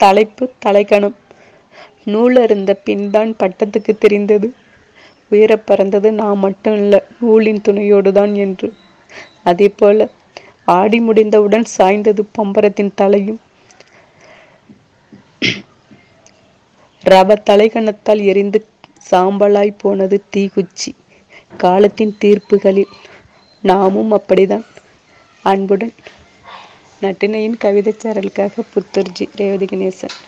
தலைப்பு தலைக்கணம் நூல் அருந்த பின்தான் பட்டத்துக்கு தெரிந்தது. உயரப் பறந்தது நான் மட்டும் இல்ல நூலின் துணையோடு தான் என்று. அதே போல ஆடி முடிந்தவுடன் சாய்ந்தது பம்பரத்தின் தலையும். ரவ தலைக்கணத்தால் எரிந்து சாம்பலாய் போனது தீக்குச்சி. காலத்தின் தீர்ப்புகளில் நாமும் அப்படிதான் அன்புடன் நட்டினையின் கவிதைச் சாரலுக்காக புத்தூர்ஜி ரேவதி கணேசன்.